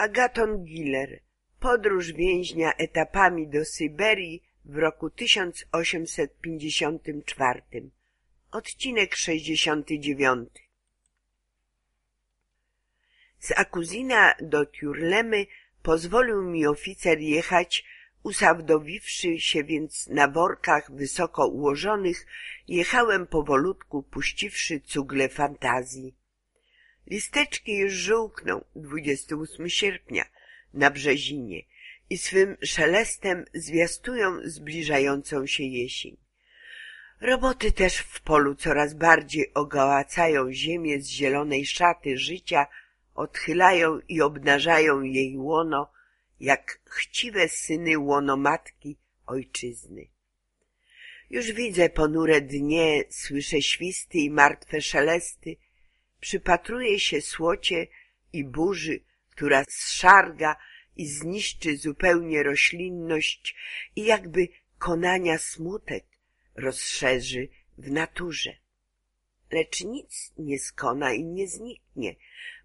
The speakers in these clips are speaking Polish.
Agaton Giller Podróż więźnia etapami do Syberii w roku 1854 Odcinek 69 Z Akuzina do Tiurlemy pozwolił mi oficer jechać, usawdowiwszy się więc na workach wysoko ułożonych, jechałem powolutku, puściwszy cugle fantazji. Listeczki już żółkną 28 sierpnia na Brzezinie i swym szelestem zwiastują zbliżającą się jesień. Roboty też w polu coraz bardziej ogołacają ziemię z zielonej szaty życia, odchylają i obnażają jej łono, jak chciwe syny łono matki ojczyzny. Już widzę ponure dnie, słyszę świsty i martwe szelesty, przypatruję się słocie i burzy, która zszarga i zniszczy zupełnie roślinność i jakby konania smutek rozszerzy w naturze. Lecz nic nie skona i nie zniknie,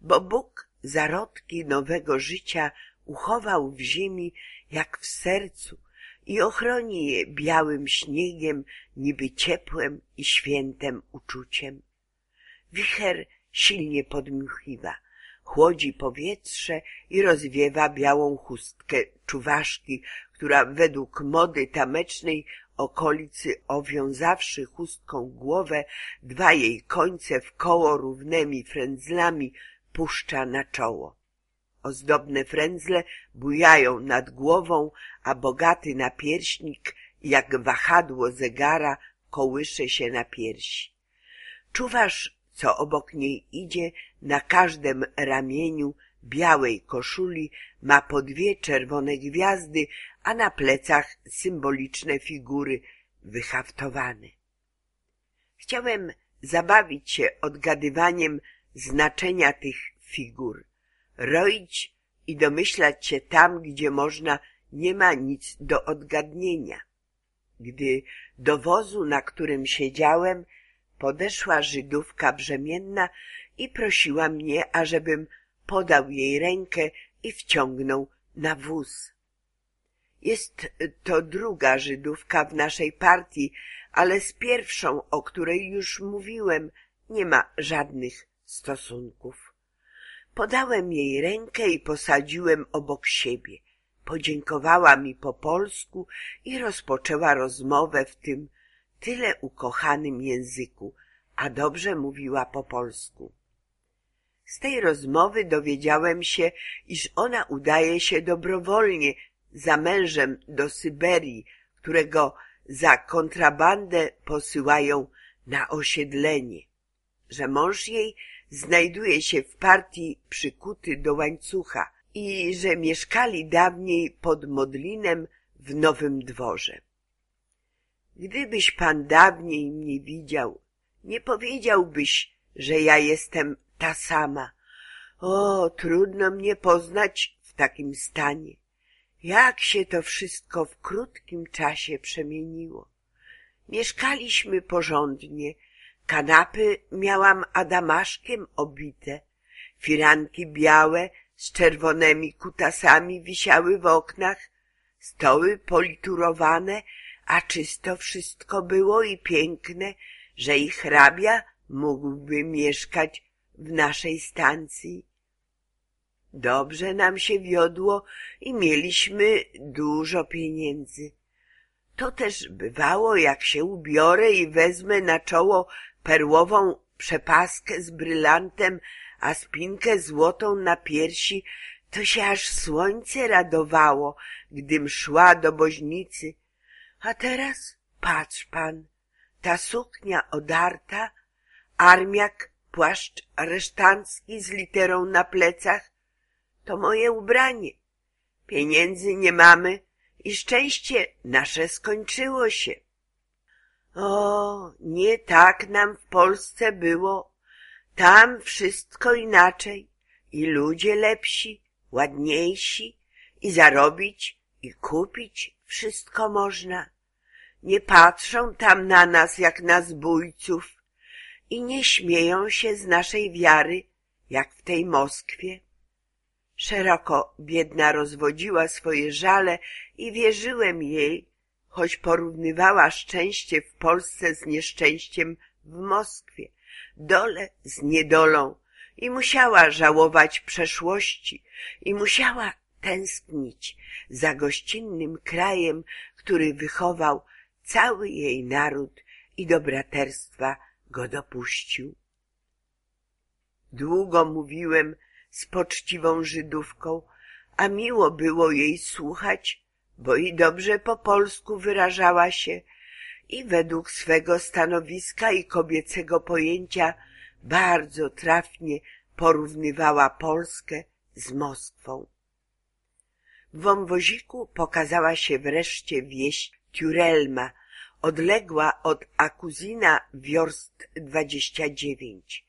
bo Bóg zarodki nowego życia uchował w ziemi jak w sercu i ochroni je białym śniegiem, niby ciepłem i świętem uczuciem. Wicher silnie podmuchiwa, chłodzi powietrze i rozwiewa białą chustkę czuwaszki, która według mody tamecznej okolicy owiązawszy chustką głowę, dwa jej końce w koło równymi frędzlami puszcza na czoło. Ozdobne frędzle bujają nad głową, a bogaty napierśnik, jak wahadło zegara, kołysze się na piersi. Czuwasz, co obok niej idzie, na każdym ramieniu białej koszuli ma po dwie czerwone gwiazdy, a na plecach symboliczne figury wyhaftowane. Chciałem zabawić się odgadywaniem znaczenia tych figur, roić i domyślać się tam, gdzie można, nie ma nic do odgadnienia. Gdy do wozu, na którym siedziałem, podeszła Żydówka brzemienna i prosiła mnie, ażebym podał jej rękę i wciągnął na wóz. Jest to druga Żydówka w naszej partii, ale z pierwszą, o której już mówiłem, nie ma żadnych stosunków. Podałem jej rękę i posadziłem obok siebie. Podziękowała mi po polsku i rozpoczęła rozmowę w tym tyle ukochanym języku, a dobrze mówiła po polsku. Z tej rozmowy dowiedziałem się, iż ona udaje się dobrowolnie za mężem do Syberii, którego za kontrabandę posyłają na osiedlenie, że mąż jej znajduje się w partii przykuty do łańcucha i że mieszkali dawniej pod Modlinem w Nowym Dworze. Gdybyś pan dawniej mnie widział, nie powiedziałbyś, że ja jestem ta sama. O, trudno mnie poznać w takim stanie. Jak się to wszystko w krótkim czasie przemieniło. Mieszkaliśmy porządnie, kanapy miałam adamaszkiem obite, firanki białe z czerwonymi kutasami wisiały w oknach, stoły politurowane, a czysto wszystko było i piękne, że i hrabia mógłby mieszkać w naszej stacji. Dobrze nam się wiodło i mieliśmy dużo pieniędzy. To też bywało, jak się ubiorę i wezmę na czoło perłową przepaskę z brylantem, a spinkę złotą na piersi, to się aż słońce radowało, gdym szła do boźnicy. A teraz patrz pan, ta suknia odarta, armiak płaszcz resztancki z literą na plecach, to moje ubranie. Pieniędzy nie mamy i szczęście nasze skończyło się. O, nie tak nam w Polsce było. Tam wszystko inaczej i ludzie lepsi, ładniejsi i zarobić i kupić wszystko można. Nie patrzą tam na nas jak na zbójców i nie śmieją się z naszej wiary, jak w tej Moskwie. Szeroko biedna rozwodziła swoje żale i wierzyłem jej, choć porównywała szczęście w Polsce z nieszczęściem w Moskwie, dole z niedolą i musiała żałować przeszłości i musiała tęsknić za gościnnym krajem, który wychował cały jej naród i do braterstwa go dopuścił. Długo mówiłem z poczciwą Żydówką, a miło było jej słuchać, bo i dobrze po polsku wyrażała się i według swego stanowiska i kobiecego pojęcia bardzo trafnie porównywała Polskę z Moskwą. W wąwoziku pokazała się wreszcie wieś Turelma, odległa od Akuzina wiorst dwadzieścia dziewięć.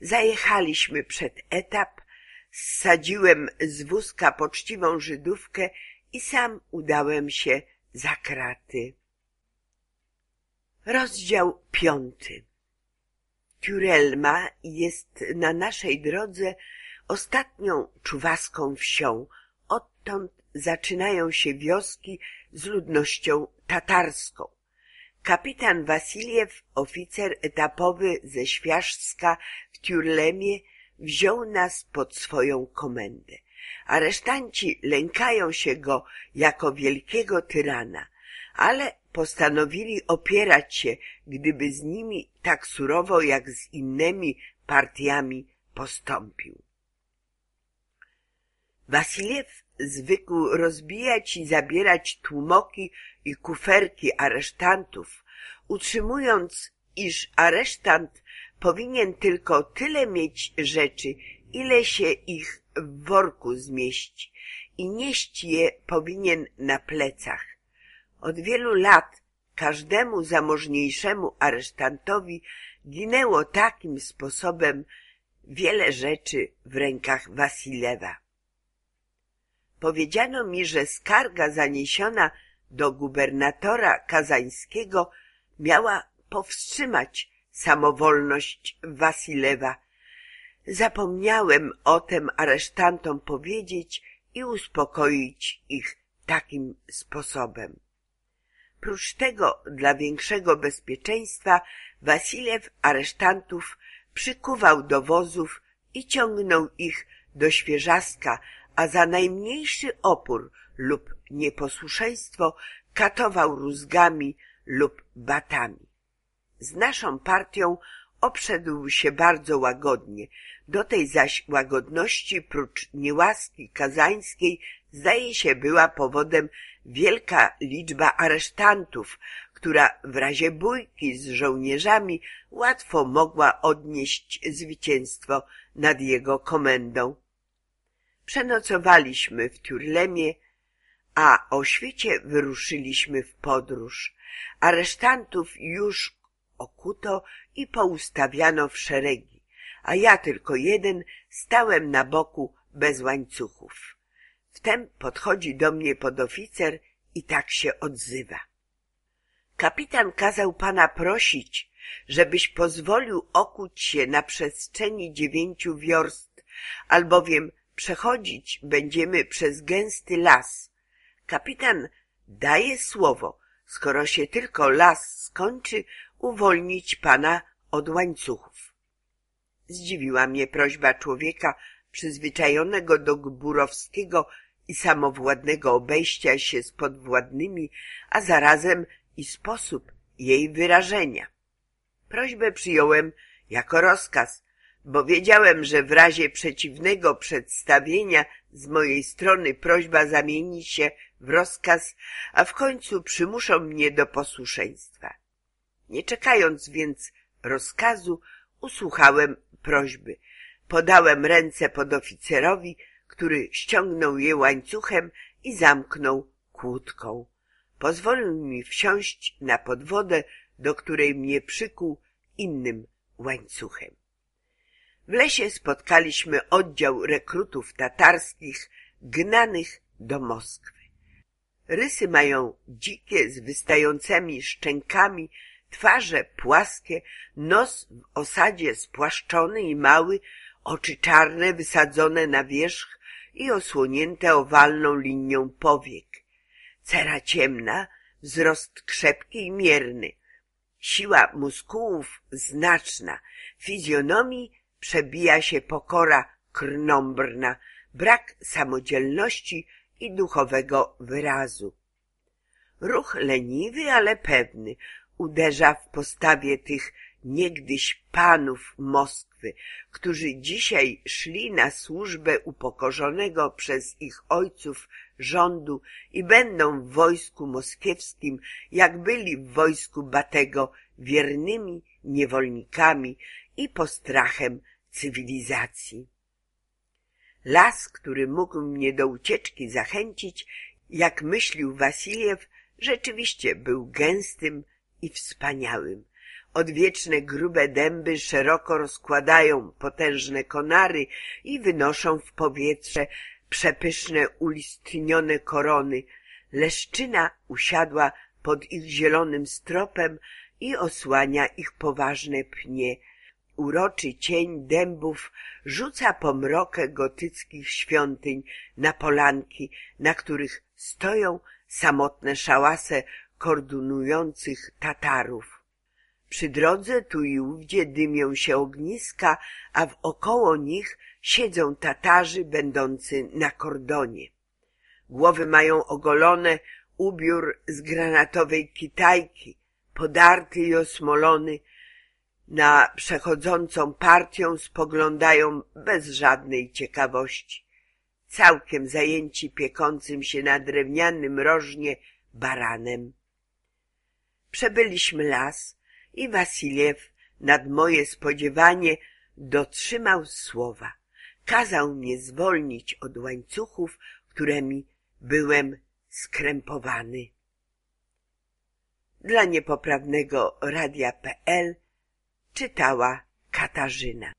Zajechaliśmy przed etap, zsadziłem z wózka poczciwą Żydówkę i sam udałem się za kraty. Rozdział piąty Turelma jest na naszej drodze ostatnią czuwaską wsią. Odtąd zaczynają się wioski z ludnością tatarską. Kapitan Wasiliew, oficer etapowy ze Świarzska w Turlemie, wziął nas pod swoją komendę. Aresztanci lękają się go jako wielkiego tyrana, ale postanowili opierać się, gdyby z nimi tak surowo jak z innymi partiami postąpił. Wasiliew zwykł rozbijać i zabierać tłumoki i kuferki aresztantów, utrzymując, iż aresztant powinien tylko tyle mieć rzeczy, ile się ich w worku zmieści i nieść je powinien na plecach. Od wielu lat każdemu zamożniejszemu aresztantowi ginęło takim sposobem wiele rzeczy w rękach Wasilewa. Powiedziano mi, że skarga zaniesiona do gubernatora kazańskiego miała powstrzymać samowolność Wasilewa. Zapomniałem o tym aresztantom powiedzieć i uspokoić ich takim sposobem. Prócz tego, dla większego bezpieczeństwa, Wasilew aresztantów przykuwał do wozów i ciągnął ich do świeżaska, a za najmniejszy opór lub nieposłuszeństwo katował rózgami lub batami. Z naszą partią obszedł się bardzo łagodnie. Do tej zaś łagodności, prócz niełaski kazańskiej, zdaje się była powodem wielka liczba aresztantów, która w razie bójki z żołnierzami łatwo mogła odnieść zwycięstwo nad jego komendą. Przenocowaliśmy w Turlemie, a o świecie wyruszyliśmy w podróż. Aresztantów już okuto i poustawiano w szeregi, a ja tylko jeden stałem na boku bez łańcuchów. Wtem podchodzi do mnie podoficer i tak się odzywa. Kapitan kazał pana prosić, żebyś pozwolił okuć się na przestrzeni dziewięciu wiorst, albowiem przechodzić będziemy przez gęsty las. Kapitan daje słowo, skoro się tylko las skończy, uwolnić pana od łańcuchów. Zdziwiła mnie prośba człowieka przyzwyczajonego do gburowskiego i samowładnego obejścia się z podwładnymi, a zarazem i sposób jej wyrażenia. Prośbę przyjąłem jako rozkaz, bo wiedziałem, że w razie przeciwnego przedstawienia z mojej strony prośba zamieni się w rozkaz, a w końcu przymuszą mnie do posłuszeństwa. Nie czekając więc rozkazu, usłuchałem prośby. Podałem ręce podoficerowi, który ściągnął je łańcuchem i zamknął kłódką. Pozwolił mi wsiąść na podwodę, do której mnie przykuł innym łańcuchem. W lesie spotkaliśmy oddział rekrutów tatarskich gnanych do Moskwy. Rysy mają dzikie z wystającymi szczękami, twarze płaskie, nos w osadzie spłaszczony i mały, oczy czarne wysadzone na wierzch i osłonięte owalną linią powiek. Cera ciemna, wzrost krzepki i mierny. Siła muskułów znaczna, fizjonomii przebija się pokora krnąbrna, brak samodzielności i duchowego wyrazu. Ruch leniwy, ale pewny, uderza w postawie tych niegdyś panów Moskwy, którzy dzisiaj szli na służbę upokorzonego przez ich ojców rządu i będą w wojsku moskiewskim, jak byli w wojsku Batego, wiernymi niewolnikami i postrachem cywilizacji. Las, który mógł mnie do ucieczki zachęcić, jak myślił Wasiliew, rzeczywiście był gęstym i wspaniałym. Odwieczne grube dęby szeroko rozkładają potężne konary i wynoszą w powietrze przepyszne ulistnione korony. Leszczyna usiadła pod ich zielonym stropem i osłania ich poważne pnie. Uroczy cień dębów rzuca pomrokę gotyckich świątyń na polanki, na których stoją samotne szałase kordunujących Tatarów. Przy drodze tu i ówdzie dymią się ogniska, a wokoło nich siedzą Tatarzy będący na kordonie. Głowy mają ogolone, ubiór z granatowej kitajki, podarty i osmolony, na przechodzącą partią spoglądają bez żadnej ciekawości, całkiem zajęci piekącym się na drewnianym rożnie baranem. Przebyliśmy las i Wasiliew nad moje spodziewanie dotrzymał słowa. Kazał mnie zwolnić od łańcuchów, którymi byłem skrępowany. Dla niepoprawnego radia.pl czytała Katarzyna.